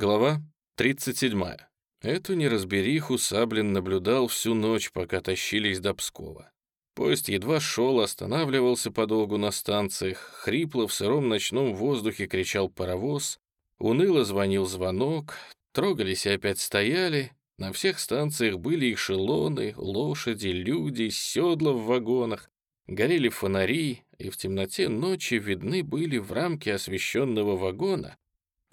Глава 37. Эту неразбериху Саблин наблюдал всю ночь, пока тащились до Пскова. Поезд едва шел, останавливался подолгу на станциях, хрипло в сыром ночном воздухе кричал паровоз, уныло звонил звонок, трогались и опять стояли. На всех станциях были эшелоны, лошади, люди, седла в вагонах, горели фонари, и в темноте ночи видны были в рамке освещенного вагона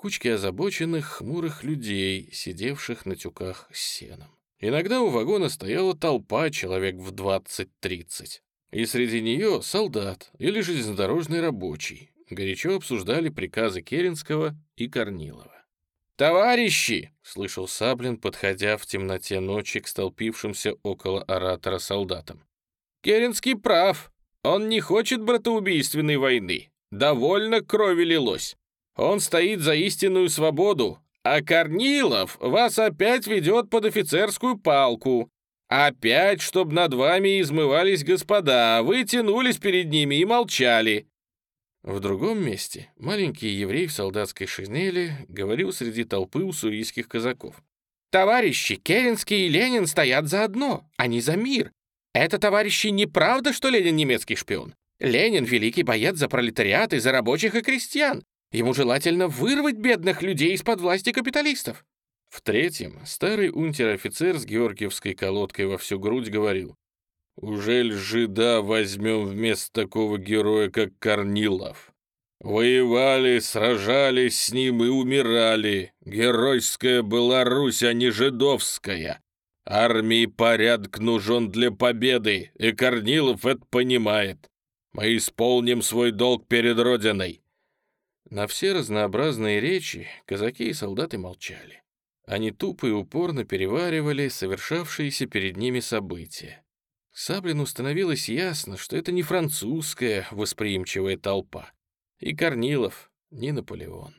кучки озабоченных, хмурых людей, сидевших на тюках с сеном. Иногда у вагона стояла толпа, человек в 20-30. И среди нее солдат или железнодорожный рабочий. Горячо обсуждали приказы Керенского и Корнилова. «Товарищи!» — слышал Саблин, подходя в темноте ночи к столпившимся около оратора солдатам. «Керенский прав. Он не хочет братоубийственной войны. Довольно крови лилось. Он стоит за истинную свободу, а Корнилов вас опять ведет под офицерскую палку. Опять, чтобы над вами измывались господа, вы тянулись перед ними и молчали». В другом месте маленький еврей в солдатской шинели говорил среди толпы уссурийских казаков. «Товарищи, Керенский и Ленин стоят за одно, они за мир. Это, товарищи, неправда, что Ленин немецкий шпион? Ленин — великий боец за пролетариат и за рабочих и крестьян. Ему желательно вырвать бедных людей из-под власти капиталистов. В третьем старый унтер-офицер с георгиевской колодкой во всю грудь говорил, «Ужель жида возьмем вместо такого героя, как Корнилов? Воевали, сражались с ним и умирали. Геройская была Русь, а не жидовская. Армии порядок нужен для победы, и Корнилов это понимает. Мы исполним свой долг перед Родиной. На все разнообразные речи казаки и солдаты молчали. Они тупо и упорно переваривали совершавшиеся перед ними события. Саблину становилось ясно, что это не французская восприимчивая толпа. И Корнилов, не Наполеон.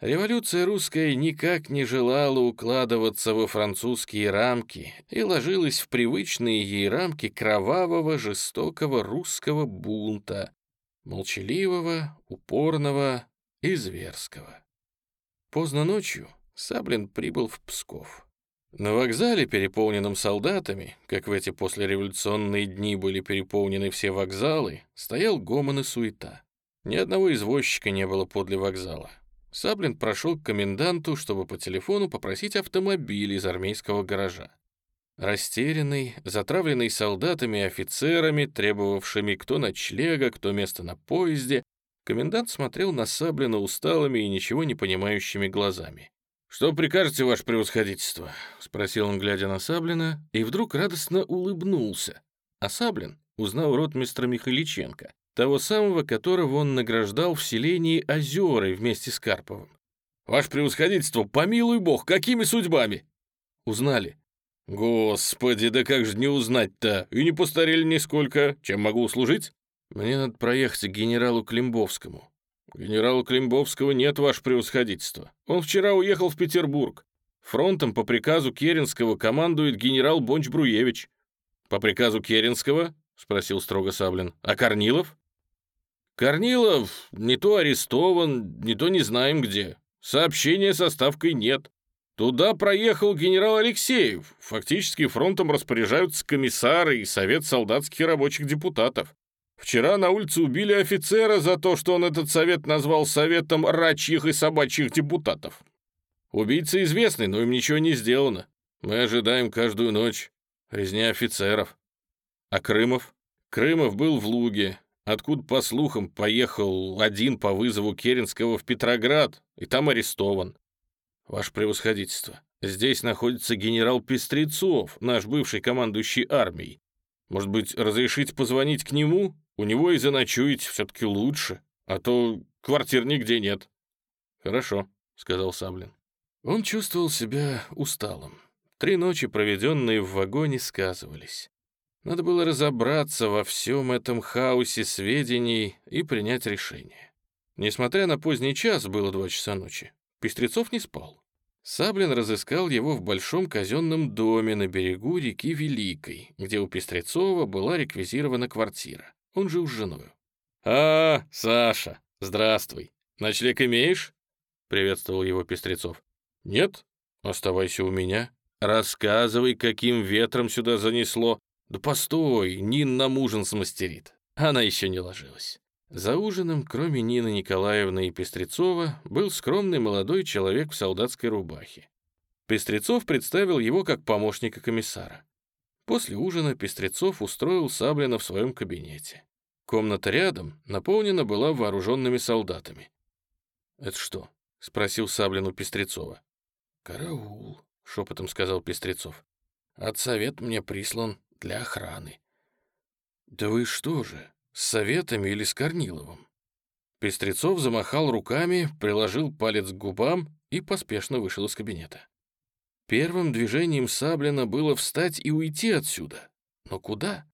Революция русская никак не желала укладываться во французские рамки и ложилась в привычные ей рамки кровавого, жестокого русского бунта, молчаливого, упорного и зверского. Поздно ночью Саблин прибыл в Псков. На вокзале, переполненном солдатами, как в эти послереволюционные дни были переполнены все вокзалы, стоял гомон и суета. Ни одного извозчика не было подле вокзала. Саблин прошел к коменданту, чтобы по телефону попросить автомобиль из армейского гаража. Растерянный, затравленный солдатами и офицерами, требовавшими кто ночлега, кто место на поезде, комендант смотрел на Саблина усталыми и ничего не понимающими глазами. «Что прикажете, ваше превосходительство?» — спросил он, глядя на Саблина, и вдруг радостно улыбнулся. А Саблин узнал ротмистра Михаличенко, того самого, которого он награждал в селении Озеры вместе с Карповым. «Ваше превосходительство, помилуй бог, какими судьбами?» «Узнали. «Господи, да как же не узнать-то? И не постарели нисколько. Чем могу услужить?» «Мне надо проехать к генералу Клембовскому». «Генерала Клембовского нет, ваше превосходительство. Он вчера уехал в Петербург. Фронтом по приказу Керенского командует генерал Бонч-Бруевич». «По приказу Керенского?» — спросил строго Саблин. «А Корнилов?» «Корнилов не то арестован, не то не знаем где. Сообщения со ставкой нет. Туда проехал генерал Алексеев. Фактически фронтом распоряжаются комиссары и совет солдатских и рабочих депутатов. Вчера на улице убили офицера за то, что он этот совет назвал советом рачьих и собачьих депутатов. Убийца известный, но им ничего не сделано. Мы ожидаем каждую ночь. Резня офицеров. А Крымов? Крымов был в Луге, откуда, по слухам, поехал один по вызову Керенского в Петроград, и там арестован. «Ваше превосходительство, здесь находится генерал Пестрецов, наш бывший командующий армией. Может быть, разрешить позвонить к нему? У него и заночуете все-таки лучше, а то квартир нигде нет». «Хорошо», — сказал Саблин. Он чувствовал себя усталым. Три ночи, проведенные в вагоне, сказывались. Надо было разобраться во всем этом хаосе сведений и принять решение. Несмотря на поздний час, было два часа ночи, Пестрецов не спал. Саблин разыскал его в большом казенном доме на берегу реки Великой, где у Пестрецова была реквизирована квартира. Он жил с женой. «А, Саша, здравствуй. Ночлег имеешь?» — приветствовал его Пестрецов. Нет? Оставайся у меня. Рассказывай, каким ветром сюда занесло. Да постой, Нин нам ужин смастерит. Она еще не ложилась. За ужином, кроме Нины Николаевны и Пестрецова, был скромный молодой человек в солдатской рубахе. Пестрецов представил его как помощника комиссара. После ужина Пестрецов устроил Саблина в своем кабинете. Комната рядом наполнена была вооруженными солдатами. «Это что?» — спросил Саблин у Пестрецова. «Караул», — шепотом сказал Пестрецов. «Отсовет мне прислан для охраны». «Да вы что же, с советами или с Корниловым?» Пестрецов замахал руками, приложил палец к губам и поспешно вышел из кабинета. Первым движением Саблина было встать и уйти отсюда. Но куда?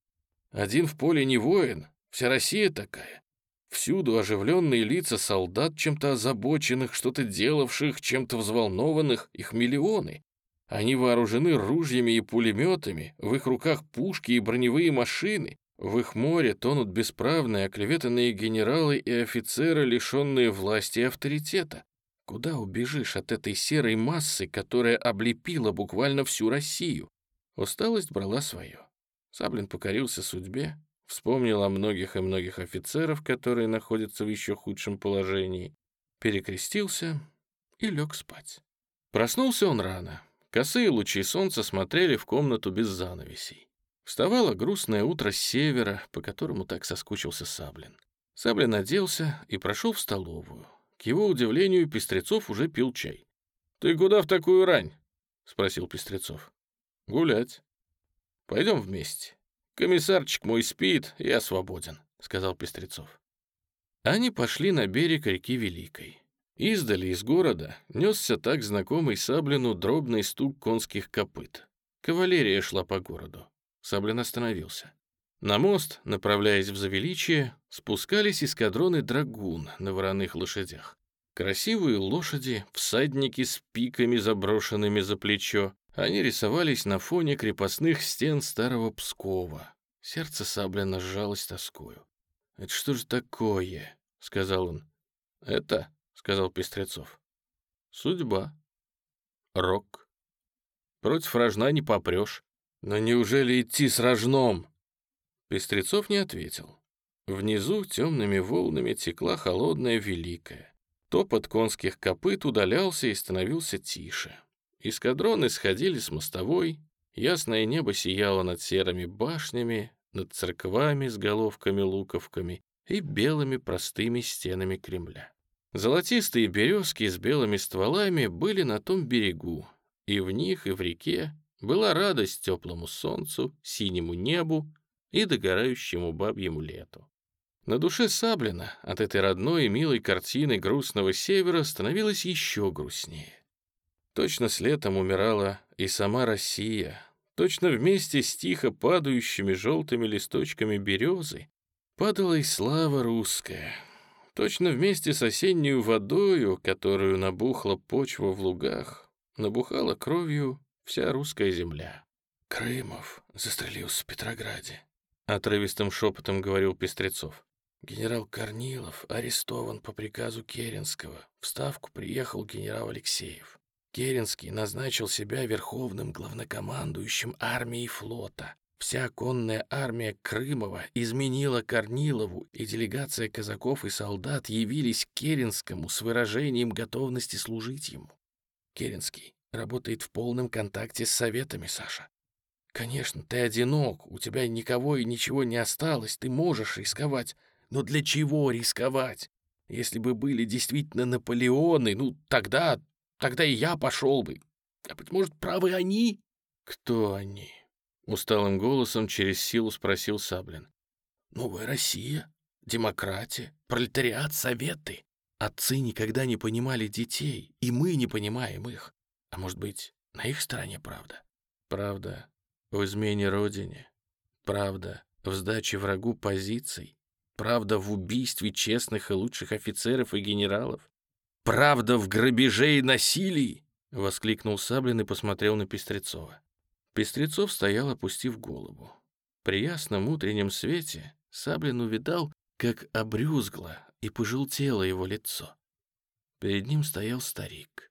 Один в поле не воин, вся Россия такая. Всюду оживленные лица солдат, чем-то озабоченных, что-то делавших, чем-то взволнованных, их миллионы. Они вооружены ружьями и пулеметами, в их руках пушки и броневые машины. В их море тонут бесправные, оклеветанные генералы и офицеры, лишенные власти и авторитета. Куда убежишь от этой серой массы, которая облепила буквально всю Россию? Усталость брала свое. Саблин покорился судьбе, Вспомнил о многих и многих офицеров, которые находятся в еще худшем положении, перекрестился и лег спать. Проснулся он рано. Косые лучи солнца смотрели в комнату без занавесей. Вставало грустное утро с севера, по которому так соскучился Саблин. Саблин оделся и прошел в столовую. К его удивлению, Пестрецов уже пил чай. «Ты куда в такую рань?» — спросил Пестрецов. «Гулять. Пойдем вместе. «Комиссарчик мой спит, я свободен», — сказал Пестрецов. Они пошли на берег реки Великой. Издали из города несся так знакомый Саблину дробный стук конских копыт. Кавалерия шла по городу. Саблин остановился. На мост, направляясь в Завеличие, спускались эскадроны драгун на вороных лошадях. Красивые лошади, всадники с пиками, заброшенными за плечо, они рисовались на фоне крепостных стен старого Пскова. Сердце Саблина сжалось тоскою. «Это что же такое?» — сказал он. «Это?» — сказал Пестрецов. «Судьба. Рок. Против рожна не попрешь. Но неужели идти с рожном?» Пестрецов не ответил. Внизу темными волнами текла холодная великая. Топот конских копыт удалялся и становился тише. Эскадроны сходили с мостовой, ясное небо сияло над серыми башнями, над церквами с головками-луковками и белыми простыми стенами Кремля. Золотистые березки с белыми стволами были на том берегу, и в них, и в реке была радость теплому солнцу, синему небу и догорающему бабьему лету. На душе Саблина от этой родной и милой картины грустного севера становилось еще грустнее. Точно с летом умирала и сама Россия, точно вместе с тихо падающими желтыми листочками березы падала и слава русская. Точно вместе с осеннюю водою, которую набухла почва в лугах, набухала кровью вся русская земля. «Крымов застрелился в Петрограде», — отрывистым шепотом говорил Пестрецов. «Генерал Корнилов арестован по приказу Керенского. В Ставку приехал генерал Алексеев. Керенский назначил себя верховным главнокомандующим армии и флота. Вся конная армия Крымова изменила Корнилову, и делегация казаков и солдат явились к Керенскому с выражением готовности служить ему. Керенский работает в полном контакте с советами, Саша. Конечно, ты одинок, у тебя никого и ничего не осталось, ты можешь рисковать. Но для чего рисковать? Если бы были действительно Наполеоны, ну тогда Тогда и я пошел бы. А быть может, правы они? Кто они? Усталым голосом через силу спросил Саблин. Новая Россия, демократия, пролетариат, советы. Отцы никогда не понимали детей, и мы не понимаем их. А может быть, на их стороне правда? Правда в измене родине, правда в сдаче врагу позиций, правда в убийстве честных и лучших офицеров и генералов, правда в грабеже и насилии!» — воскликнул Саблин и посмотрел на Пестрецова. Пестрецов стоял, опустив голову. При ясном утреннем свете Саблин увидал, как обрюзгло и пожелтело его лицо. Перед ним стоял старик.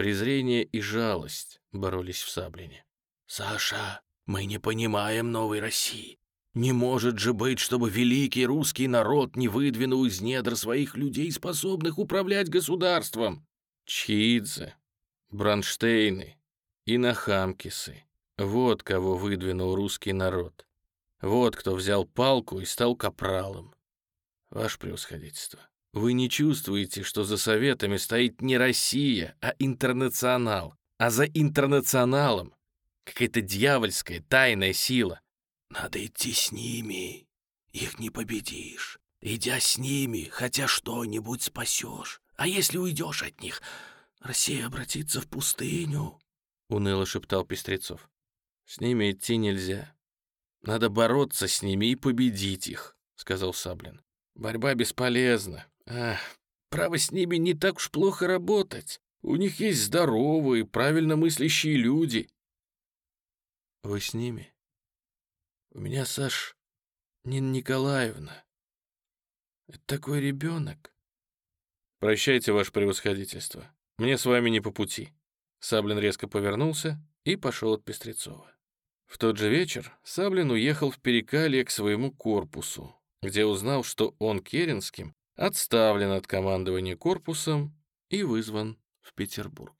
Презрение и жалость боролись в Саблине. «Саша, мы не понимаем новой России. Не может же быть, чтобы великий русский народ не выдвинул из недр своих людей, способных управлять государством». Чхидзе, Бронштейны и Нахамкисы. Вот кого выдвинул русский народ. Вот кто взял палку и стал капралом. Ваше превосходительство, вы не чувствуете, что за советами стоит не Россия, а интернационал, а за интернационалом какая-то дьявольская тайная сила. Надо идти с ними, их не победишь. Идя с ними, хотя что-нибудь спасешь. А если уйдешь от них, Россия обратится в пустыню, — уныло шептал Пестрецов. С ними идти нельзя. Надо бороться с ними и победить их, — сказал Саблин. Борьба бесполезна. Ах, право, с ними не так уж плохо работать. У них есть здоровые, правильно мыслящие люди. Вы с ними? У меня, Саш, Нина Николаевна. Это такой ребенок. Прощайте, ваше превосходительство. Мне с вами не по пути. Саблин резко повернулся и пошел от Пестрецова. В тот же вечер Саблин уехал в Перекалье к своему корпусу, где узнал, что он Керенским отставлен от командования корпусом и вызван в Петербург.